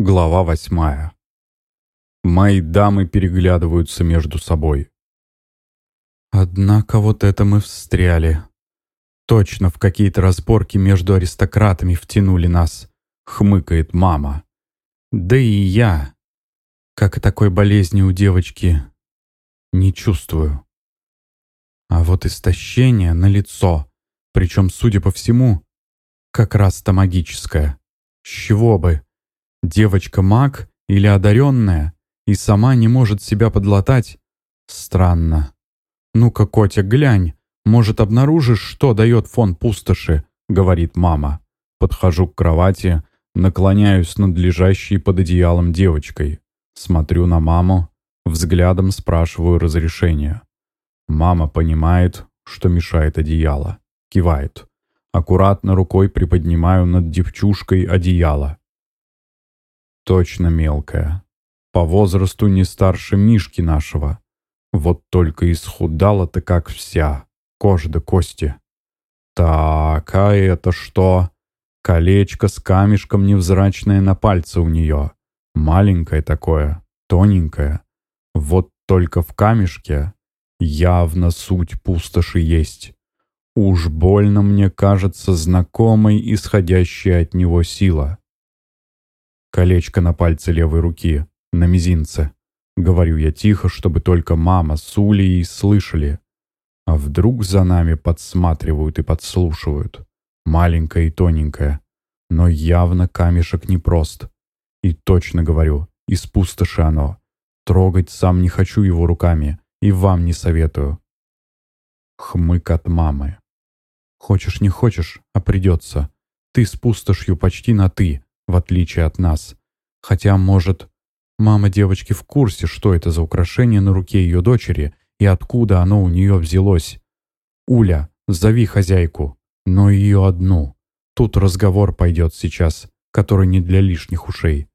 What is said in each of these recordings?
Глава восьмая. Мои дамы переглядываются между собой. Однако вот это мы встряли. Точно в какие-то разборки между аристократами втянули нас, хмыкает мама. Да и я, как и такой болезни у девочки, не чувствую. А вот истощение на лицо, причем, судя по всему, как раз-то магическое. С чего бы? Девочка маг или одаренная и сама не может себя подлатать? Странно. «Ну-ка, Котя, глянь, может, обнаружишь, что дает фон пустоши?» — говорит мама. Подхожу к кровати, наклоняюсь над лежащей под одеялом девочкой. Смотрю на маму, взглядом спрашиваю разрешения. Мама понимает, что мешает одеяло. Кивает. Аккуратно рукой приподнимаю над девчушкой одеяло. Точно мелкая. По возрасту не старше Мишки нашего. Вот только исхудала-то как вся. Кожа до кости. Так, а это что? Колечко с камешком невзрачное на пальце у нее. Маленькое такое, тоненькое. Вот только в камешке явно суть пустоши есть. Уж больно мне кажется знакомой исходящая от него сила. Колечко на пальце левой руки, на мизинце. Говорю я тихо, чтобы только мама с Улей слышали. А вдруг за нами подсматривают и подслушивают. Маленькое и тоненькое. Но явно камешек непрост. И точно говорю, из пустоши оно. Трогать сам не хочу его руками. И вам не советую. Хмык от мамы. Хочешь не хочешь, а придется. Ты с пустошью почти на «ты» в отличие от нас. Хотя, может, мама девочки в курсе, что это за украшение на руке ее дочери и откуда оно у нее взялось. «Уля, зови хозяйку, но ее одну. Тут разговор пойдет сейчас, который не для лишних ушей».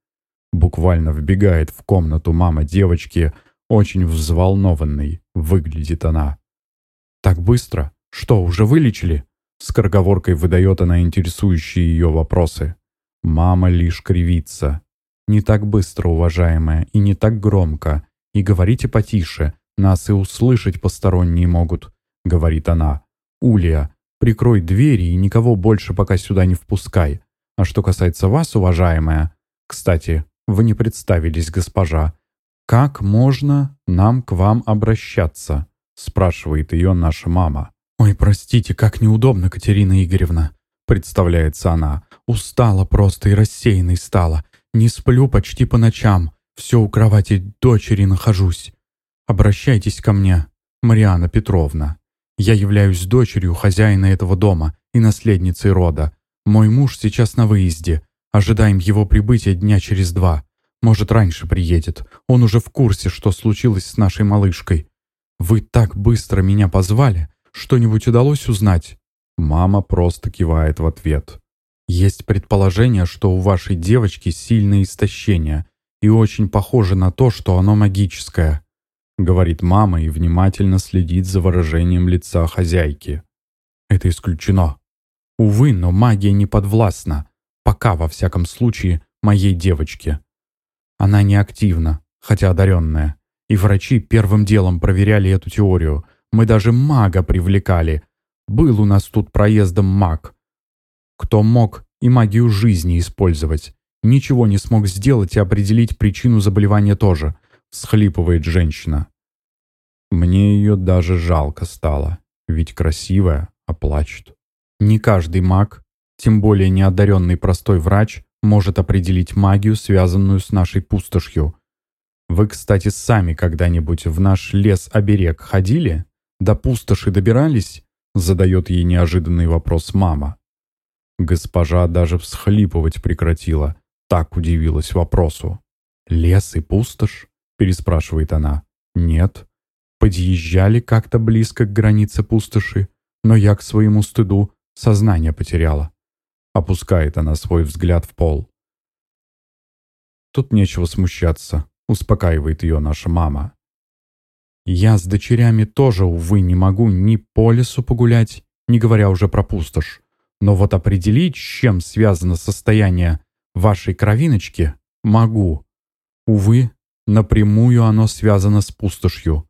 Буквально вбегает в комнату мама девочки, очень взволнованной, выглядит она. «Так быстро? Что, уже вылечили?» Скороговоркой выдает она интересующие ее вопросы. Мама лишь кривится. «Не так быстро, уважаемая, и не так громко. И говорите потише, нас и услышать посторонние могут», — говорит она. «Улья, прикрой двери и никого больше пока сюда не впускай. А что касается вас, уважаемая... Кстати, вы не представились, госпожа. Как можно нам к вам обращаться?» — спрашивает ее наша мама. «Ой, простите, как неудобно, Катерина Игоревна», — представляется она. Устала просто и рассеянной стала. Не сплю почти по ночам. Все у кровати дочери нахожусь. Обращайтесь ко мне, Мариана Петровна. Я являюсь дочерью хозяина этого дома и наследницей рода. Мой муж сейчас на выезде. Ожидаем его прибытия дня через два. Может, раньше приедет. Он уже в курсе, что случилось с нашей малышкой. Вы так быстро меня позвали. Что-нибудь удалось узнать?» Мама просто кивает в ответ. Есть предположение, что у вашей девочки сильное истощение и очень похоже на то, что оно магическое», — говорит мама и внимательно следит за выражением лица хозяйки. «Это исключено. Увы, но магия не подвластна. Пока, во всяком случае, моей девочке. Она не активна, хотя одаренная. И врачи первым делом проверяли эту теорию. Мы даже мага привлекали. Был у нас тут проездом маг кто мог и магию жизни использовать. Ничего не смог сделать и определить причину заболевания тоже, всхлипывает женщина. Мне ее даже жалко стало, ведь красивая, а плачет. Не каждый маг, тем более неодаренный простой врач, может определить магию, связанную с нашей пустошью. Вы, кстати, сами когда-нибудь в наш лес-оберег ходили? До пустоши добирались? Задает ей неожиданный вопрос мама. Госпожа даже всхлипывать прекратила. Так удивилась вопросу. «Лес и пустошь?» — переспрашивает она. «Нет. Подъезжали как-то близко к границе пустоши, но я к своему стыду сознание потеряла». Опускает она свой взгляд в пол. Тут нечего смущаться, успокаивает ее наша мама. Я с дочерями тоже, увы, не могу ни по лесу погулять, не говоря уже про пустошь. Но вот определить, чем связано состояние вашей кровиночки, Могу. Увы, напрямую оно связано с пустошью.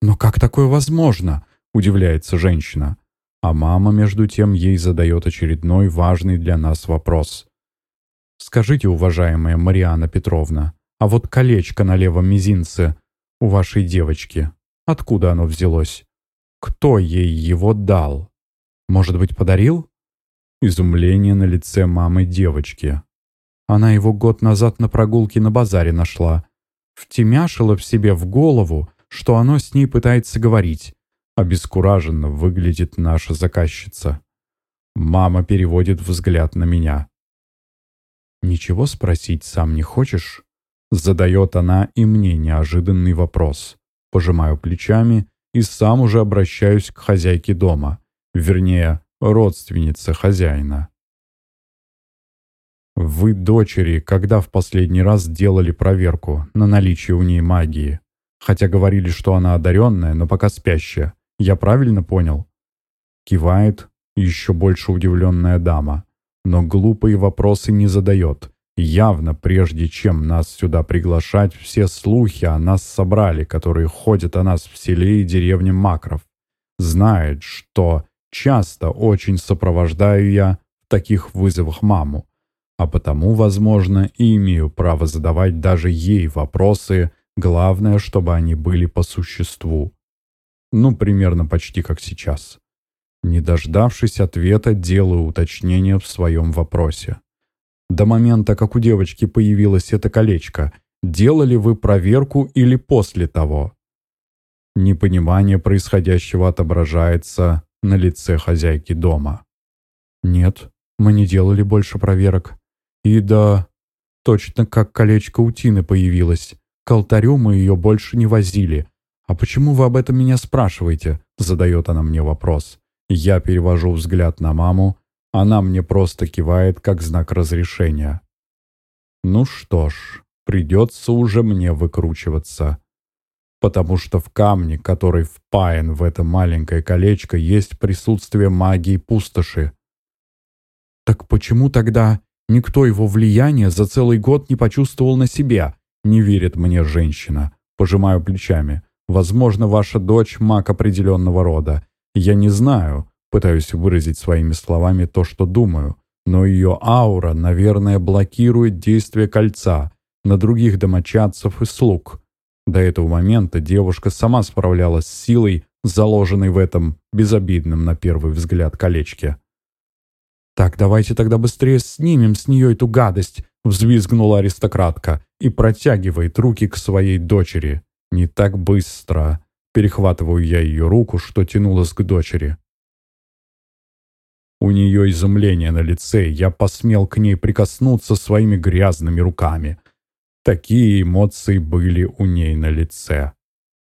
«Но как такое возможно?» — удивляется женщина. А мама, между тем, ей задает очередной важный для нас вопрос. «Скажите, уважаемая Мариана Петровна, а вот колечко на левом мизинце у вашей девочки, откуда оно взялось? Кто ей его дал? Может быть, подарил?» Изумление на лице мамы девочки. Она его год назад на прогулке на базаре нашла. Втемяшила в себе в голову, что оно с ней пытается говорить. Обескураженно выглядит наша заказчица. Мама переводит взгляд на меня. «Ничего спросить сам не хочешь?» Задает она и мне неожиданный вопрос. Пожимаю плечами и сам уже обращаюсь к хозяйке дома. Вернее, родственнице хозяина. Вы, дочери, когда в последний раз делали проверку на наличие у ней магии? Хотя говорили, что она одаренная, но пока спящая. Я правильно понял?» Кивает еще больше удивленная дама, но глупые вопросы не задает. Явно, прежде чем нас сюда приглашать, все слухи о нас собрали, которые ходят о нас в селе и деревне Макров. Знает, что часто очень сопровождаю я в таких вызовах маму, а потому, возможно, и имею право задавать даже ей вопросы, главное, чтобы они были по существу. Ну, примерно почти как сейчас. Не дождавшись ответа, делаю уточнение в своем вопросе. До момента, как у девочки появилось это колечко, делали вы проверку или после того? Непонимание происходящего отображается на лице хозяйки дома. Нет, мы не делали больше проверок. И да, точно как колечко у Тины появилось. К алтарю мы ее больше не возили. «А почему вы об этом меня спрашиваете?» Задает она мне вопрос. Я перевожу взгляд на маму. Она мне просто кивает, как знак разрешения. Ну что ж, придется уже мне выкручиваться. Потому что в камне, который впаян в это маленькое колечко, есть присутствие магии пустоши. Так почему тогда Никто его влияния за целый год не почувствовал на себе. Не верит мне женщина. Пожимаю плечами. Возможно, ваша дочь маг определенного рода. Я не знаю. Пытаюсь выразить своими словами то, что думаю. Но ее аура, наверное, блокирует действие кольца на других домочадцев и слуг. До этого момента девушка сама справлялась с силой, заложенной в этом безобидном на первый взгляд колечке. «Так, давайте тогда быстрее снимем с нее эту гадость», взвизгнула аристократка и протягивает руки к своей дочери. «Не так быстро». Перехватываю я ее руку, что тянулась к дочери. У нее изумление на лице, я посмел к ней прикоснуться своими грязными руками. Такие эмоции были у ней на лице.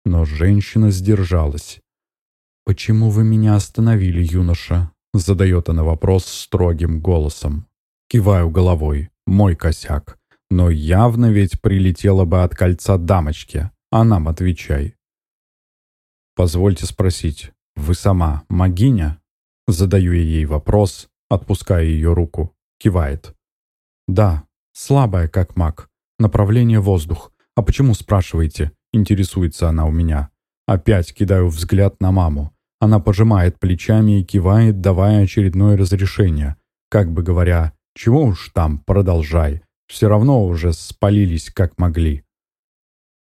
Но женщина сдержалась. «Почему вы меня остановили, юноша?» Задает она вопрос строгим голосом. Киваю головой. Мой косяк. Но явно ведь прилетела бы от кольца дамочки. А нам отвечай. Позвольте спросить, вы сама магиня? Задаю я ей вопрос, отпуская ее руку. Кивает. Да, слабая как маг. Направление воздух. А почему спрашиваете? Интересуется она у меня. Опять кидаю взгляд на маму. Она пожимает плечами и кивает, давая очередное разрешение. Как бы говоря, чего уж там, продолжай. Все равно уже спалились как могли.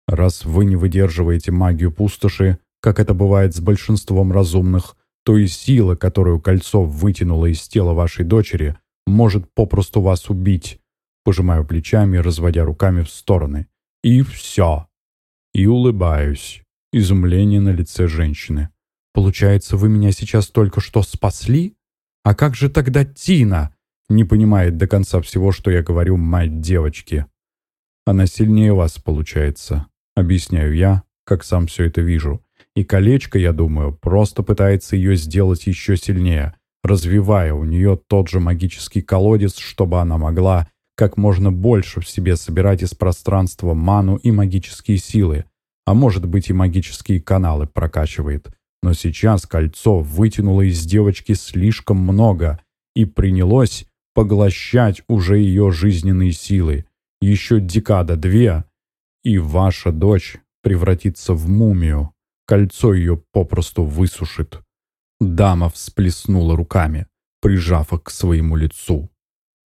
Раз вы не выдерживаете магию пустоши, как это бывает с большинством разумных, то и сила, которую кольцо вытянуло из тела вашей дочери, может попросту вас убить. Пожимаю плечами, разводя руками в стороны. И все. И улыбаюсь. Изумление на лице женщины. Получается, вы меня сейчас только что спасли? А как же тогда Тина? Не понимает до конца всего, что я говорю мать девочки. Она сильнее вас, получается. Объясняю я, как сам все это вижу. И колечко, я думаю, просто пытается ее сделать еще сильнее, развивая у нее тот же магический колодец, чтобы она могла как можно больше в себе собирать из пространства ману и магические силы, а может быть и магические каналы прокачивает. Но сейчас кольцо вытянуло из девочки слишком много и принялось поглощать уже ее жизненные силы. Еще декада-две, и ваша дочь превратится в мумию. Кольцо ее попросту высушит. Дама всплеснула руками, прижав их к своему лицу.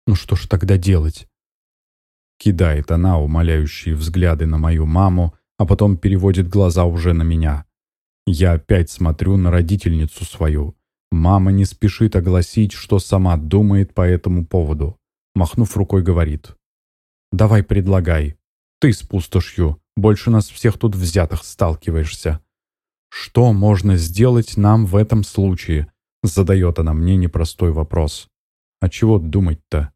«Ну что ж тогда делать?» Кидает она умоляющие взгляды на мою маму, а потом переводит глаза уже на меня. Я опять смотрю на родительницу свою. Мама не спешит огласить, что сама думает по этому поводу. Махнув рукой, говорит. «Давай предлагай. Ты с пустошью. Больше нас всех тут взятых сталкиваешься. Что можно сделать нам в этом случае?» Задает она мне непростой вопрос. «А чего думать-то?»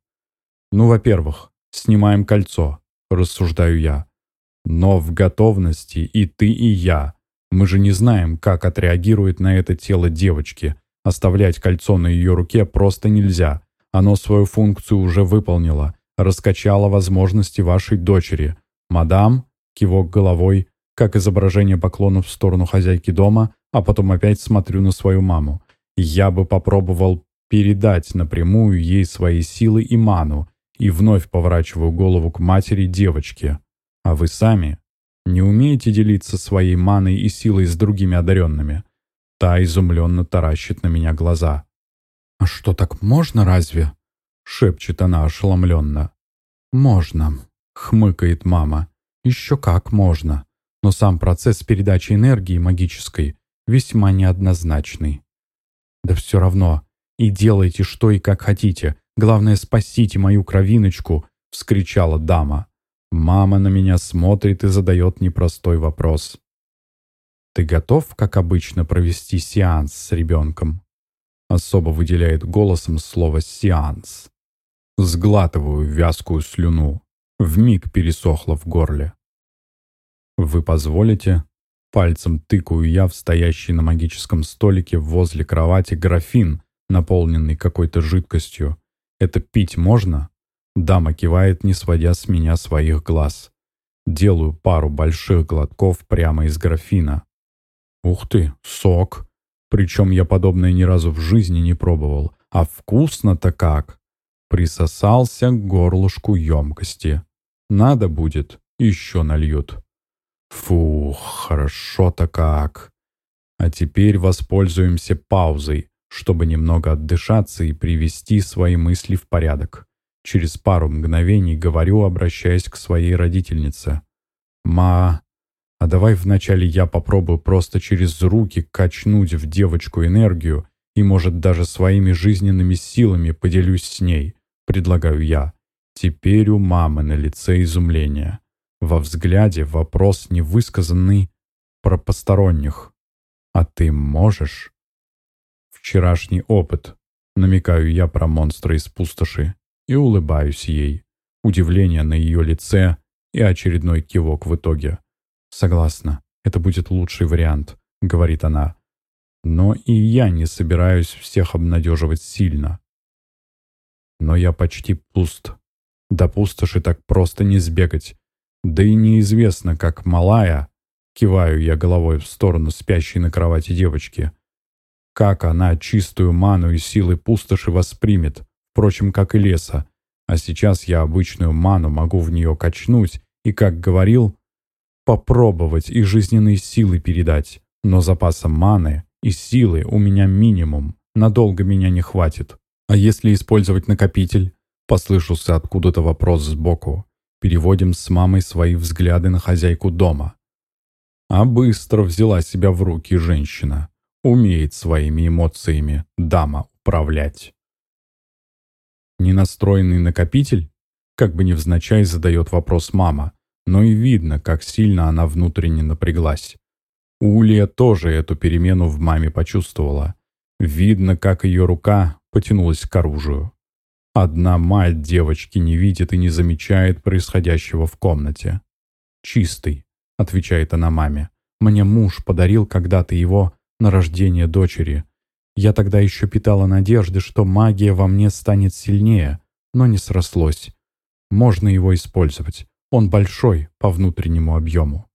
«Ну, во-первых, снимаем кольцо», — рассуждаю я. «Но в готовности и ты, и я. Мы же не знаем, как отреагирует на это тело девочки. Оставлять кольцо на ее руке просто нельзя. Оно свою функцию уже выполнило, раскачало возможности вашей дочери. Мадам, кивок головой, как изображение поклона в сторону хозяйки дома, а потом опять смотрю на свою маму. Я бы попробовал передать напрямую ей свои силы и ману, и вновь поворачиваю голову к матери девочки. А вы сами не умеете делиться своей маной и силой с другими одаренными? Та изумленно таращит на меня глаза. «А что, так можно разве?» — шепчет она ошеломленно. «Можно», — хмыкает мама. «Еще как можно. Но сам процесс передачи энергии магической весьма неоднозначный». «Да все равно. И делайте что и как хотите. Главное, спасите мою кровиночку», — вскричала дама. Мама на меня смотрит и задает непростой вопрос. «Ты готов, как обычно, провести сеанс с ребенком?» Особо выделяет голосом слово «сеанс». Сглатываю вязкую слюну. Вмиг пересохло в горле. «Вы позволите?» Пальцем тыкаю я в стоящий на магическом столике возле кровати графин, наполненный какой-то жидкостью. «Это пить можно?» Дама кивает, не сводя с меня своих глаз. Делаю пару больших глотков прямо из графина. Ух ты, сок! Причем я подобное ни разу в жизни не пробовал. А вкусно-то как! Присосался к горлышку емкости. Надо будет, еще нальют. Фух, хорошо-то как. А теперь воспользуемся паузой, чтобы немного отдышаться и привести свои мысли в порядок. Через пару мгновений говорю, обращаясь к своей родительнице. «Ма, а давай вначале я попробую просто через руки качнуть в девочку энергию и, может, даже своими жизненными силами поделюсь с ней, предлагаю я. Теперь у мамы на лице изумление. Во взгляде вопрос невысказанный про посторонних. «А ты можешь?» Вчерашний опыт. Намекаю я про монстра из пустоши и улыбаюсь ей. Удивление на ее лице и очередной кивок в итоге. «Согласна, это будет лучший вариант», — говорит она. «Но и я не собираюсь всех обнадеживать сильно. Но я почти пуст. До пустоши так просто не сбегать. Да и неизвестно, как малая, киваю я головой в сторону спящей на кровати девочки, как она чистую ману и силы пустоши воспримет, впрочем, как и леса. А сейчас я обычную ману могу в нее качнуть и, как говорил, попробовать и жизненные силы передать, но запаса маны и силы у меня минимум, надолго меня не хватит. А если использовать накопитель? Послышался откуда-то вопрос сбоку. Переводим с мамой свои взгляды на хозяйку дома. А быстро взяла себя в руки женщина. Умеет своими эмоциями дама управлять. Ненастроенный накопитель? Как бы невзначай задает вопрос мама но и видно, как сильно она внутренне напряглась. Улья тоже эту перемену в маме почувствовала. Видно, как ее рука потянулась к оружию. Одна мать девочки не видит и не замечает происходящего в комнате. «Чистый», — отвечает она маме. «Мне муж подарил когда-то его на рождение дочери. Я тогда еще питала надежды, что магия во мне станет сильнее, но не срослось. Можно его использовать. Он большой по внутреннему объему.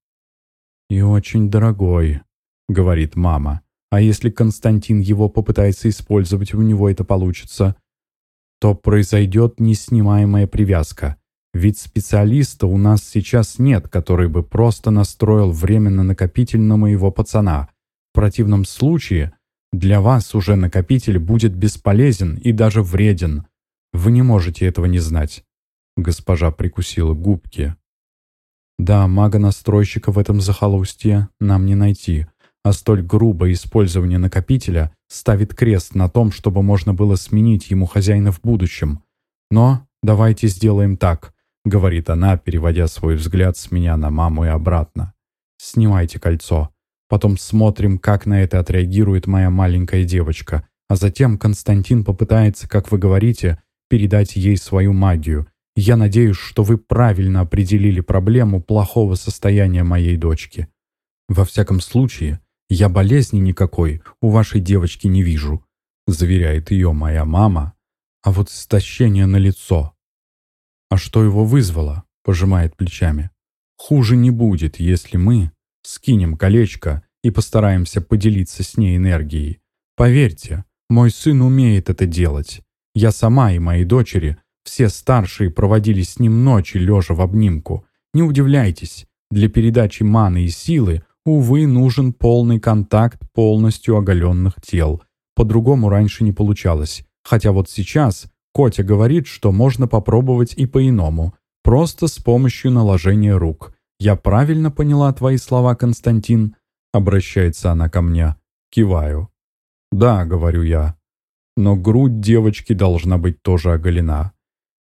«И очень дорогой», — говорит мама. «А если Константин его попытается использовать, у него это получится, то произойдет неснимаемая привязка. Ведь специалиста у нас сейчас нет, который бы просто настроил временно накопитель на моего пацана. Противном случае для вас уже накопитель будет бесполезен и даже вреден. Вы не можете этого не знать. Госпожа прикусила губки. Да, мага-настройщика в этом захолустье нам не найти, а столь грубое использование накопителя ставит крест на том, чтобы можно было сменить ему хозяина в будущем. Но давайте сделаем так. — говорит она, переводя свой взгляд с меня на маму и обратно. «Снимайте кольцо. Потом смотрим, как на это отреагирует моя маленькая девочка. А затем Константин попытается, как вы говорите, передать ей свою магию. Я надеюсь, что вы правильно определили проблему плохого состояния моей дочки. Во всяком случае, я болезни никакой у вашей девочки не вижу», — заверяет ее моя мама. «А вот истощение на лицо «А что его вызвало?» — пожимает плечами. «Хуже не будет, если мы скинем колечко и постараемся поделиться с ней энергией. Поверьте, мой сын умеет это делать. Я сама и мои дочери, все старшие, проводили с ним ночи, лежа в обнимку. Не удивляйтесь, для передачи маны и силы, увы, нужен полный контакт полностью оголенных тел. По-другому раньше не получалось. Хотя вот сейчас Котя говорит, что можно попробовать и по-иному, просто с помощью наложения рук. «Я правильно поняла твои слова, Константин?» Обращается она ко мне. Киваю. «Да», — говорю я. «Но грудь девочки должна быть тоже оголена.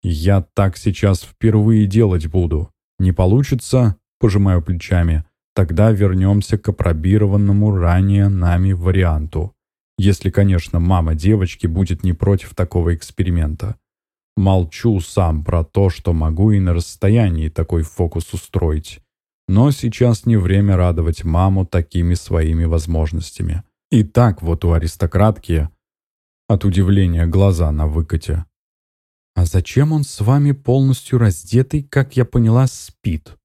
Я так сейчас впервые делать буду. Не получится?» — пожимаю плечами. «Тогда вернемся к опробированному ранее нами варианту. Если, конечно, мама девочки будет не против такого эксперимента. Молчу сам про то, что могу и на расстоянии такой фокус устроить. Но сейчас не время радовать маму такими своими возможностями. И так вот у аристократки от удивления глаза на выкате. «А зачем он с вами полностью раздетый, как я поняла, спит?»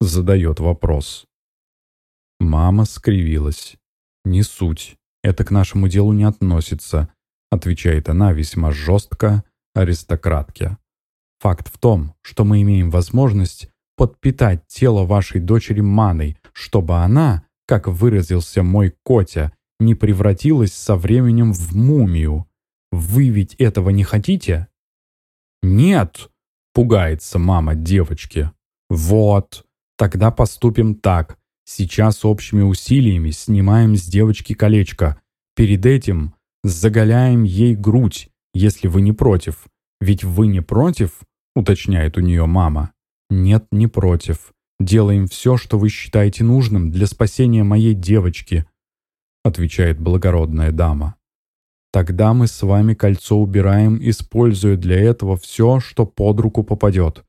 Задает вопрос. Мама скривилась. «Не суть. «Это к нашему делу не относится», отвечает она весьма жестко аристократке. «Факт в том, что мы имеем возможность подпитать тело вашей дочери маной, чтобы она, как выразился мой Котя, не превратилась со временем в мумию. Вы ведь этого не хотите?» «Нет», — пугается мама девочки. «Вот, тогда поступим так. Сейчас общими усилиями снимаем с девочки колечко. Перед этим заголяем ей грудь, если вы не против. Ведь вы не против, уточняет у нее мама. Нет, не против. Делаем все, что вы считаете нужным для спасения моей девочки, отвечает благородная дама. Тогда мы с вами кольцо убираем, используя для этого все, что под руку попадет.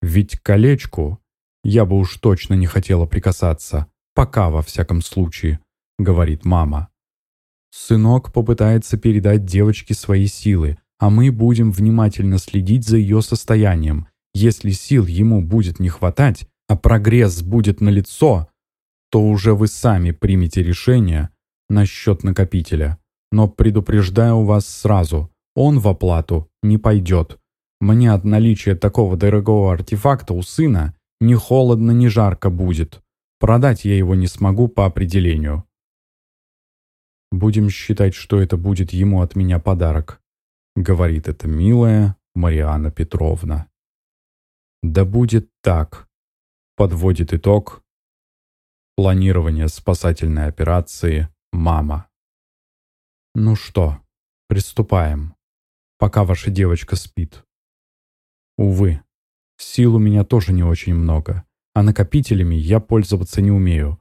Ведь колечку я бы уж точно не хотела прикасаться. Пока, во всяком случае, говорит мама. Сынок попытается передать девочке свои силы, а мы будем внимательно следить за ее состоянием. Если сил ему будет не хватать, а прогресс будет налицо, то уже вы сами примете решение насчет накопителя. Но предупреждаю вас сразу, он в оплату не пойдет. Мне от наличия такого дорогого артефакта у сына ни холодно, ни жарко будет. Продать я его не смогу по определению. Будем считать, что это будет ему от меня подарок, говорит эта милая Мариана Петровна. Да будет так, подводит итог планирования спасательной операции «Мама». Ну что, приступаем, пока ваша девочка спит. Увы, Сил у меня тоже не очень много, а накопителями я пользоваться не умею.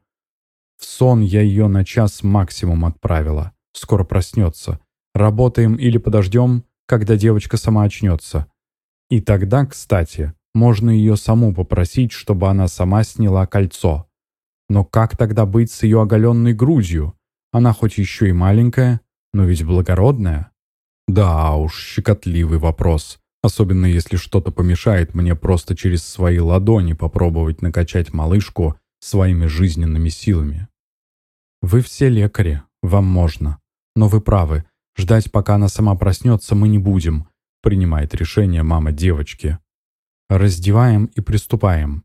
В сон я ее на час максимум отправила. Скоро проснется. Работаем или подождем, когда девочка сама очнется. И тогда, кстати, можно ее саму попросить, чтобы она сама сняла кольцо. Но как тогда быть с ее оголенной грудью? Она хоть еще и маленькая, но ведь благородная. Да уж, щекотливый вопрос. Особенно если что-то помешает мне просто через свои ладони попробовать накачать малышку своими жизненными силами. Вы все лекари, вам можно. Но вы правы, ждать пока она сама проснется мы не будем, принимает решение мама девочки. Раздеваем и приступаем.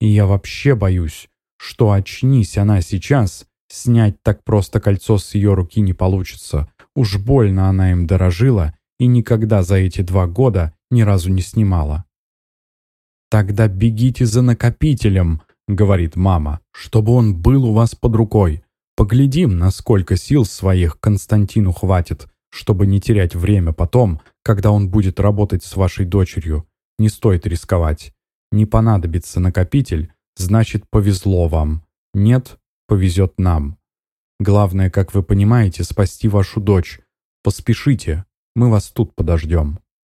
И я вообще боюсь, что очнись она сейчас, снять так просто кольцо с ее руки не получится. Уж больно она им дорожила и никогда за эти два года ни разу не снимала. «Тогда бегите за накопителем», — говорит мама, «чтобы он был у вас под рукой. Поглядим, насколько сил своих Константину хватит, чтобы не терять время потом, когда он будет работать с вашей дочерью. Не стоит рисковать. Не понадобится накопитель, значит повезло вам. Нет, повезет нам. Главное, как вы понимаете, спасти вашу дочь. Поспешите, мы вас тут подождем.